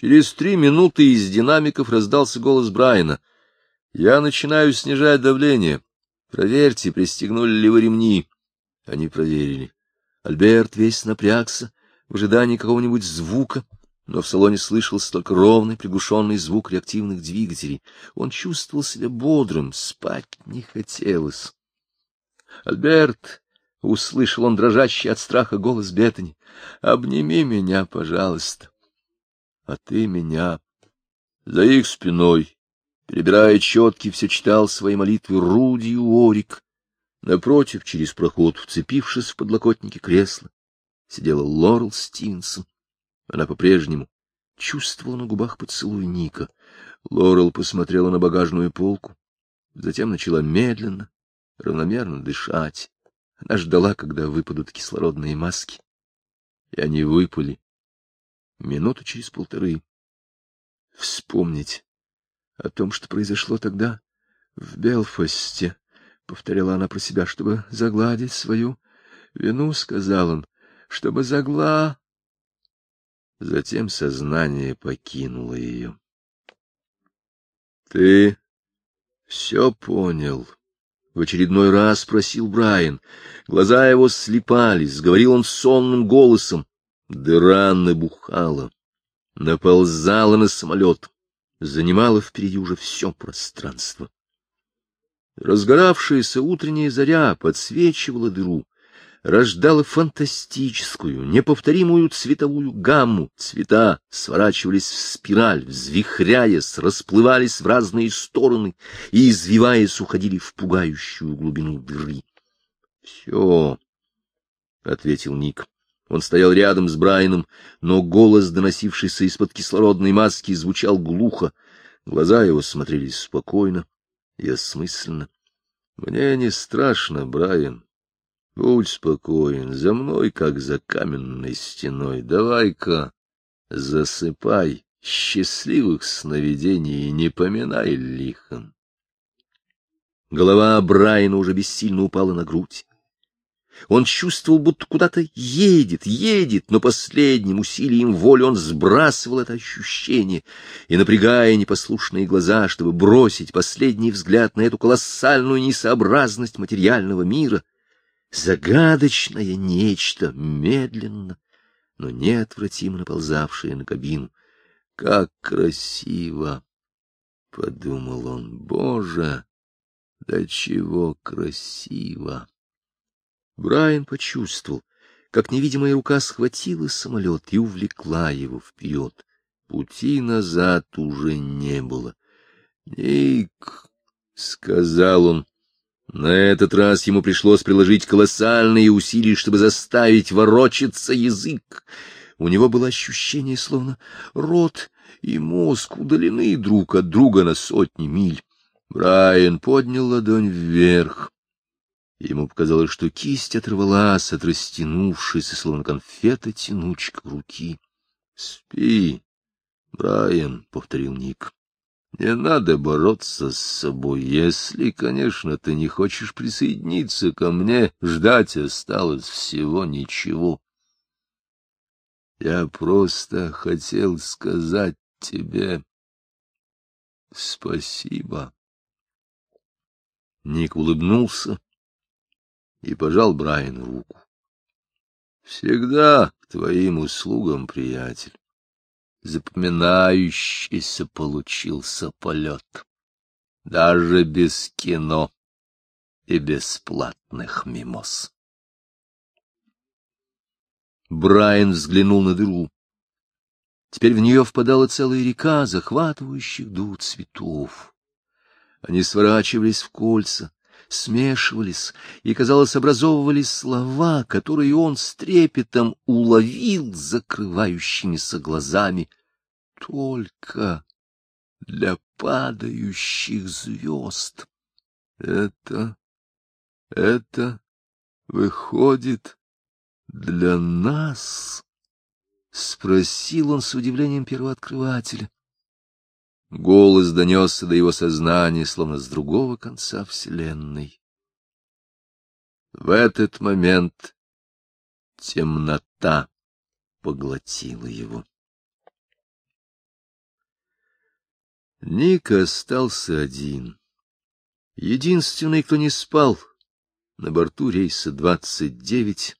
Через три минуты из динамиков раздался голос Брайана. «Я начинаю снижать давление. Проверьте, пристегнули ли вы ремни». Они проверили. Альберт весь напрягся в ожидании какого-нибудь звука, но в салоне слышался только ровный приглушенный звук реактивных двигателей. Он чувствовал себя бодрым, спать не хотелось. «Альберт!» — услышал он дрожащий от страха голос Беттани. — Обними меня, пожалуйста. А ты меня. За их спиной, перебирая четки, все читал свои молитвы Руди Уорик. Напротив, через проход, вцепившись в подлокотники кресла, сидела Лорел Стивенсон. Она по-прежнему чувствовала на губах поцелуй Ника. Лорел посмотрела на багажную полку, затем начала медленно, равномерно дышать. Она ждала, когда выпадут кислородные маски. И они выпали минуту через полторы. Вспомнить о том, что произошло тогда в Белфасте, — повторяла она про себя, чтобы загладить свою вину, — сказал он, — чтобы загла... Затем сознание покинуло ее. — Ты все понял? В очередной раз спросил Брайан. Глаза его слепались, говорил он сонным голосом. Дыра набухала, наползала на самолет, занимала впереди уже все пространство. Разгоравшаяся утренняя заря подсвечивала дыру, рождала фантастическую, неповторимую цветовую гамму. Цвета сворачивались в спираль, взвихряясь, расплывались в разные стороны и, извиваясь, уходили в пугающую глубину дыры. — Все, — ответил Ник. Он стоял рядом с Брайаном, но голос, доносившийся из-под кислородной маски, звучал глухо. Глаза его смотрелись спокойно и осмысленно. — Мне не страшно, Брайан. Будь спокоен, за мной, как за каменной стеной. Давай-ка засыпай, счастливых сновидений и не поминай лихом. Голова Брайана уже бессильно упала на грудь. Он чувствовал, будто куда-то едет, едет, но последним усилием воли он сбрасывал это ощущение и, напрягая непослушные глаза, чтобы бросить последний взгляд на эту колоссальную несообразность материального мира, загадочное нечто, медленно, но неотвратимо наползавшее на кабину. Как красиво! — подумал он. — Боже, да чего красиво! Брайан почувствовал, как невидимая рука схватила самолет и увлекла его вперед. Пути назад уже не было. — Ник, — сказал он, на этот раз ему пришлось приложить колоссальные усилия, чтобы заставить ворочаться язык. У него было ощущение, словно рот и мозг удалены друг от друга на сотни миль. Брайан поднял ладонь вверх. Ему показалось, что кисть оторвалась от растянувшейся, словно конфета, тянучка руки. — Спи, Брайан, — повторил Ник. Не надо бороться с собой, если, конечно, ты не хочешь присоединиться ко мне, ждать осталось всего ничего. Я просто хотел сказать тебе спасибо. Ник улыбнулся и пожал Брайану руку. — Всегда к твоим услугам, приятель запоминающийся получился полет. Даже без кино и бесплатных мимоз. Брайан взглянул на дыру. Теперь в нее впадала целая река захватывающих дух цветов. Они сворачивались в кольца, смешивались и, казалось, образовывали слова, которые он с трепетом уловил закрывающимися глазами только для падающих звезд. Это, это выходит для нас? — спросил он с удивлением первооткрывателя. Голос донесся до его сознания, словно с другого конца вселенной. В этот момент темнота поглотила его. Ник остался один. Единственный, кто не спал на борту рейса 29,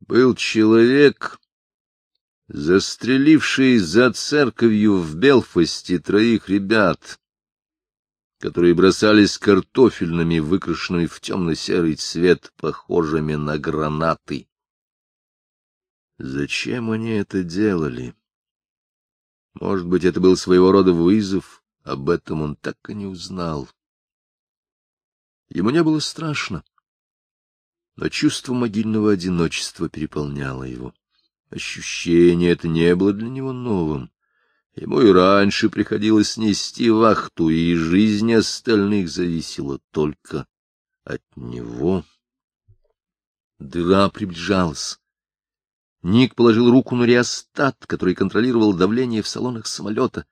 был человек, застреливший за церковью в Белфасте троих ребят, которые бросались картофельными, выкрашенными в темно-серый цвет, похожими на гранаты. Зачем они это делали? Может быть, это был своего рода вызов, об этом он так и не узнал. Ему не было страшно, но чувство могильного одиночества переполняло его. Ощущение это не было для него новым. Ему и раньше приходилось нести вахту, и жизнь остальных зависела только от него. Дыра приближалась. Ник положил руку на реостат, который контролировал давление в салонах самолета.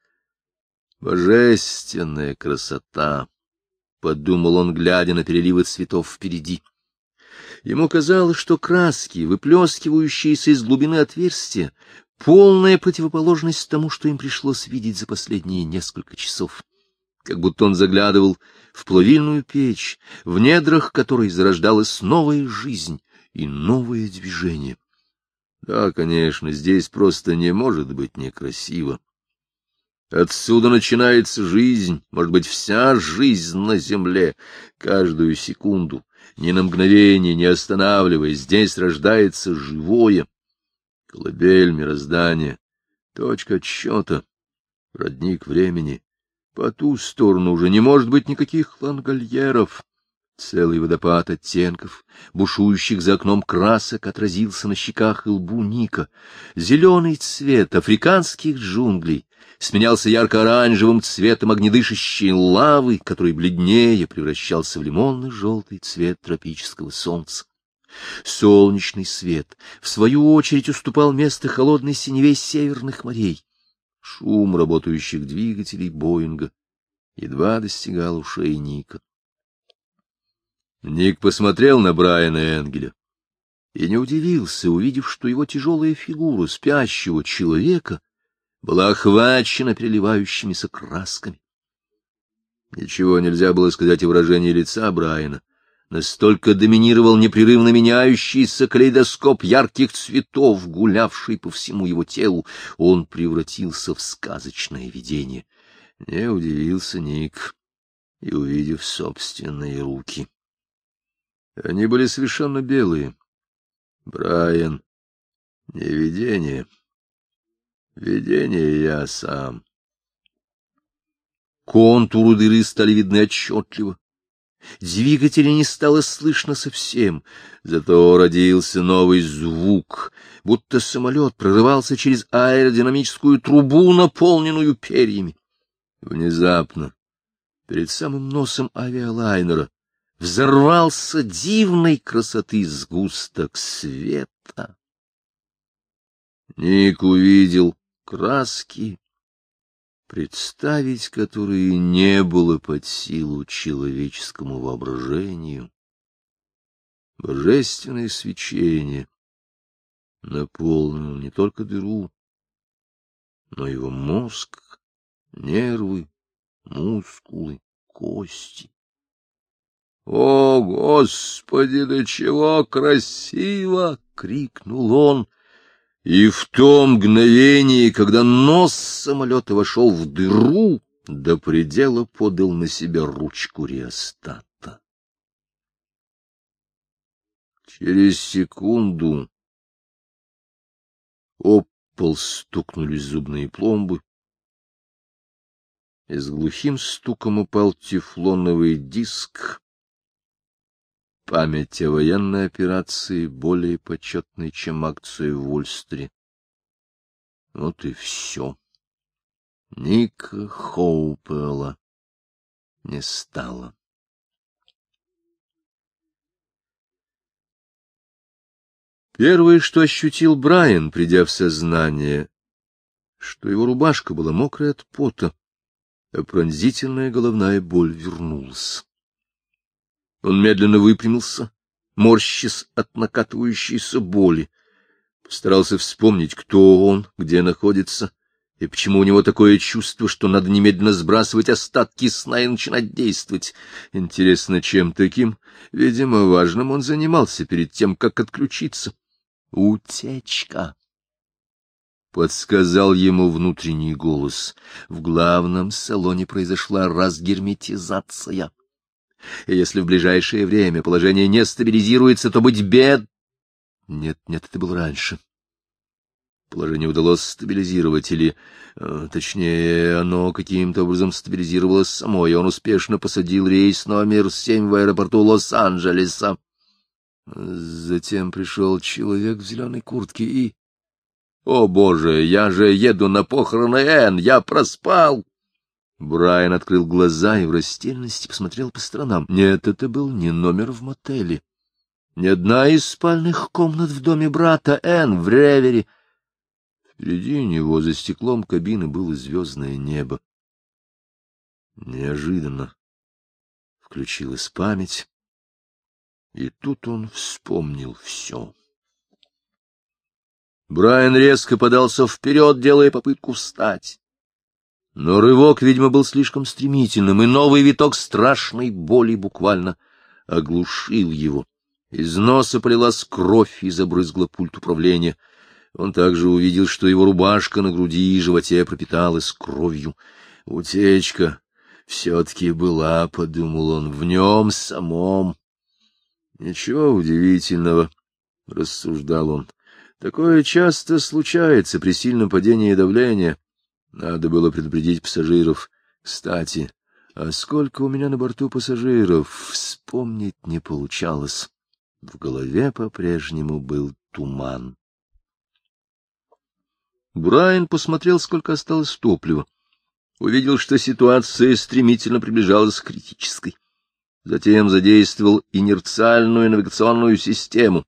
Божественная красота! — подумал он, глядя на переливы цветов впереди. Ему казалось, что краски, выплескивающиеся из глубины отверстия, полная противоположность тому, что им пришлось видеть за последние несколько часов. Как будто он заглядывал в плавильную печь, в недрах которой зарождалась новая жизнь и новое движение. Да, конечно, здесь просто не может быть некрасиво. Отсюда начинается жизнь, может быть, вся жизнь на земле, каждую секунду, ни на мгновение не останавливаясь, здесь рождается живое. Колыбель мироздания, точка отсчета, родник времени. По ту сторону уже не может быть никаких лангольеров. Целый водопад оттенков, бушующих за окном красок, отразился на щеках и лбу Ника. Зеленый цвет африканских джунглей сменялся ярко-оранжевым цветом огнедышащей лавы, который бледнее превращался в лимонный желтый цвет тропического солнца. Солнечный свет, в свою очередь, уступал место холодной синеве северных морей. Шум работающих двигателей Боинга едва достигал ушей Ника. Ник посмотрел на Брайана Энгеля и не удивился, увидев, что его тяжелая фигура спящего человека была охвачена переливающимися красками. Ничего нельзя было сказать о выражении лица Брайана. Настолько доминировал непрерывно меняющийся калейдоскоп ярких цветов, гулявший по всему его телу. Он превратился в сказочное видение. Не удивился Ник и увидев собственные руки. Они были совершенно белые. Брайан, не видение. Видение я сам. Контуры дыры стали видны отчетливо. Двигателя не стало слышно совсем, зато родился новый звук, будто самолет прорывался через аэродинамическую трубу, наполненную перьями. Внезапно, перед самым носом авиалайнера, взорвался дивной красоты сгусток света. Ник увидел краски, представить которые не было под силу человеческому воображению. Божественное свечение наполнило не только дыру, но его мозг, нервы, мускулы, кости. «О, Господи, до чего красиво!» — крикнул он. И в то мгновение, когда нос самолета вошел в дыру, до предела подал на себя ручку реостата. Через секунду об пол стукнулись зубные пломбы, и с глухим стуком упал тефлоновый диск, Память о военной операции более почетной, чем акции в Ульстре. Вот и все. Ника Хоупелла не стало. Первое, что ощутил Брайан, придя в сознание, что его рубашка была мокрая от пота, а пронзительная головная боль вернулась. Он медленно выпрямился, морщись от накатывающейся боли. Постарался вспомнить, кто он, где находится, И почему у него такое чувство, что надо немедленно сбрасывать остатки сна и начинать действовать? Интересно, чем таким? Видимо, важным он занимался перед тем, как отключиться. Утечка. Подсказал ему внутренний голос. В главном салоне произошла разгерметизация. И если в ближайшее время положение не стабилизируется, то быть бед... Нет, нет, это было раньше. Положение удалось стабилизировать, или, э, точнее, оно каким-то образом стабилизировалось само, и он успешно посадил рейс номер семь в аэропорту Лос-Анджелеса. Затем пришел человек в зеленой куртке и... «О, боже, я же еду на похороны Энн, я проспал!» Брайан открыл глаза и в растерянности посмотрел по сторонам. Нет, это был не номер в мотеле. Ни одна из спальных комнат в доме брата Энн в Ревере. Впереди него за стеклом кабины было звездное небо. Неожиданно включилась память, и тут он вспомнил все. Брайан резко подался вперед, делая попытку встать. Но рывок, видимо, был слишком стремительным, и новый виток страшной боли буквально оглушил его. Из носа полилась кровь и забрызгла пульт управления. Он также увидел, что его рубашка на груди и животе пропиталась кровью. Утечка все-таки была, — подумал он, — в нем самом. Ничего удивительного, — рассуждал он. Такое часто случается при сильном падении давления. Надо было предупредить пассажиров. Кстати, а сколько у меня на борту пассажиров, вспомнить не получалось. В голове по-прежнему был туман. Брайан посмотрел, сколько осталось топлива. Увидел, что ситуация стремительно приближалась к критической. Затем задействовал инерциальную навигационную систему.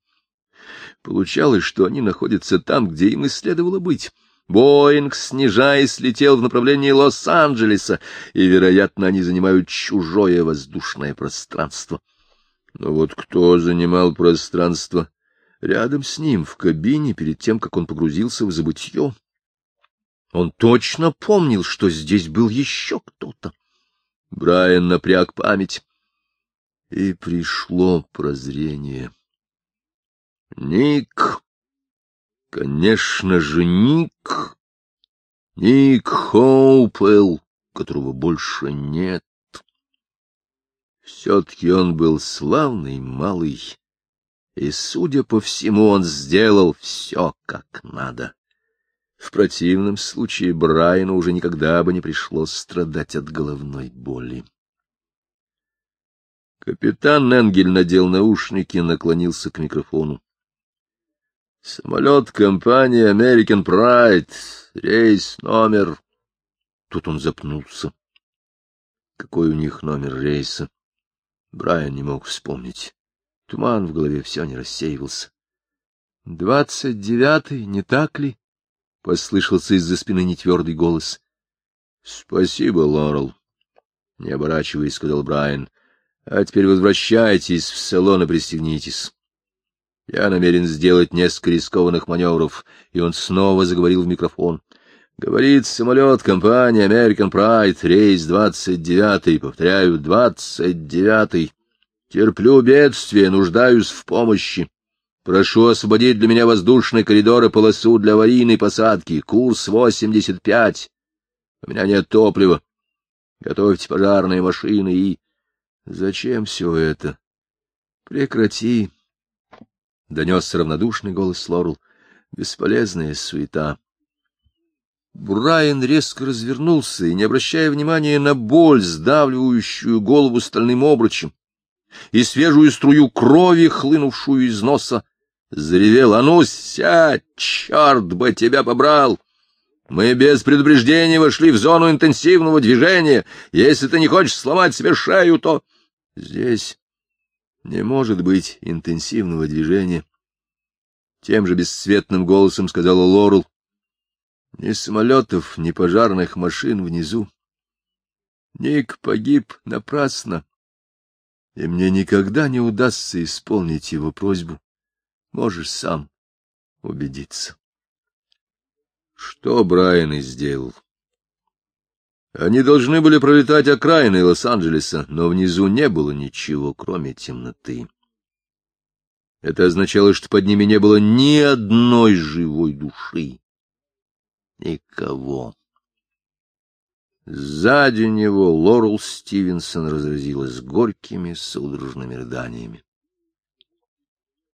Получалось, что они находятся там, где им и следовало быть. Боинг, снижаясь, летел в направлении Лос-Анджелеса, и, вероятно, они занимают чужое воздушное пространство. Но вот кто занимал пространство рядом с ним, в кабине, перед тем, как он погрузился в забытье? Он точно помнил, что здесь был еще кто-то. Брайан напряг память, и пришло прозрение. Ник, конечно же, Ник, Ник Хоупелл, которого больше нет. Все-таки он был славный малый, и, судя по всему, он сделал все как надо. В противном случае Брайану уже никогда бы не пришлось страдать от головной боли. Капитан Энгель надел наушники и наклонился к микрофону. Самолет компании American Pride, рейс номер... Тут он запнулся. Какой у них номер рейса? Брайан не мог вспомнить. Туман в голове все не рассеивался. — Двадцать девятый, не так ли? — послышался из-за спины нетвердый голос. — Спасибо, Лорел. Не оборачиваясь, сказал Брайан. — А теперь возвращайтесь в салон и пристегнитесь. Я намерен сделать несколько рискованных маневров, и он снова заговорил в микрофон. Говорит самолет компании American Pride, рейс двадцать девятый, повторяю, двадцать девятый. Терплю бедствие, нуждаюсь в помощи. Прошу освободить для меня воздушный коридор и полосу для аварийной посадки. Курс восемьдесят пять. У меня нет топлива. Готовьте пожарные машины и... Зачем все это? Прекрати. Донесся равнодушный голос Лорел. Бесполезная суета. Брайан резко развернулся и, не обращая внимания на боль, сдавливающую голову стальным обручем, и свежую струю крови, хлынувшую из носа, заревел, «А ну, сядь, черт бы тебя побрал! Мы без предупреждения вошли в зону интенсивного движения. Если ты не хочешь сломать себе шею, то...» «Здесь не может быть интенсивного движения», — тем же бесцветным голосом сказала Лорел. Ни самолетов, ни пожарных машин внизу. Ник погиб напрасно, и мне никогда не удастся исполнить его просьбу. Можешь сам убедиться. Что Брайан и сделал. Они должны были пролетать окраины Лос-Анджелеса, но внизу не было ничего, кроме темноты. Это означало, что под ними не было ни одной живой души. Никого. Сзади него Лорел Стивенсон разразилась горькими судорожными рыданиями.